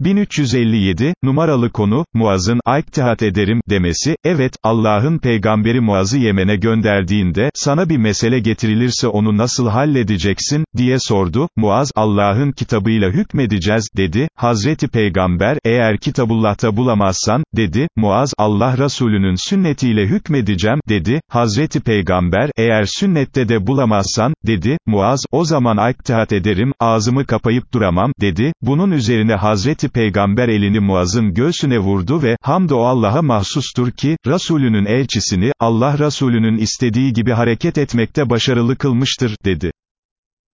1357, numaralı konu, Muaz'ın, iktihat ederim, demesi, evet, Allah'ın peygamberi Muaz'ı Yemen'e gönderdiğinde, sana bir mesele getirilirse onu nasıl halledeceksin, diye sordu, Muaz, Allah'ın kitabıyla hükmedeceğiz, dedi, Hazreti Peygamber, eğer kitabullah'ta bulamazsan, dedi, Muaz, Allah Resulünün sünnetiyle hükmedeceğim, dedi, Hazreti Peygamber, eğer sünnette de bulamazsan, dedi, Muaz, o zaman iktihat ederim, ağzımı kapayıp duramam, dedi, bunun üzerine Hazreti Peygamber elini Muaz'ın göğsüne vurdu ve, hamd o Allah'a mahsustur ki, Resulünün elçisini, Allah Resulünün istediği gibi hareket etmekte başarılı kılmıştır, dedi.